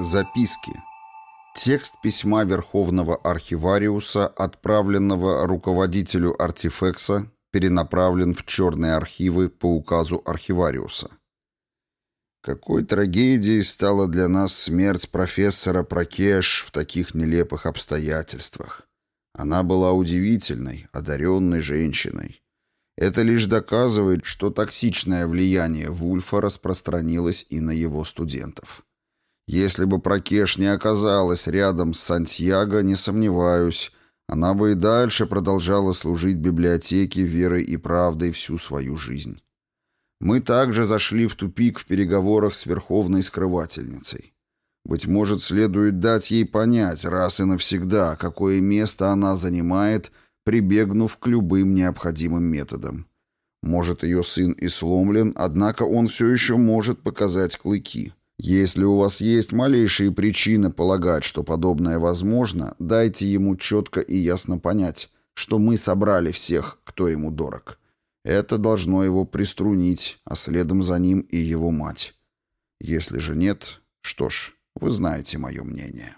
Записки. Текст письма Верховного Архивариуса, отправленного руководителю артефекса, перенаправлен в черные архивы по указу Архивариуса. Какой трагедией стала для нас смерть профессора Прокеш в таких нелепых обстоятельствах. Она была удивительной, одаренной женщиной. Это лишь доказывает, что токсичное влияние Вульфа распространилось и на его студентов. Если бы Прокеш не оказалась рядом с Сантьяго, не сомневаюсь, она бы и дальше продолжала служить библиотеке верой и правдой всю свою жизнь. Мы также зашли в тупик в переговорах с верховной скрывательницей. Быть может, следует дать ей понять раз и навсегда, какое место она занимает, прибегнув к любым необходимым методам. Может, ее сын и сломлен, однако он все еще может показать клыки — если у вас есть малейшие причины полагать, что подобное возможно, дайте ему четко и ясно понять, что мы собрали всех, кто ему дорог. Это должно его приструнить, а следом за ним и его мать. Если же нет, что ж, вы знаете мое мнение».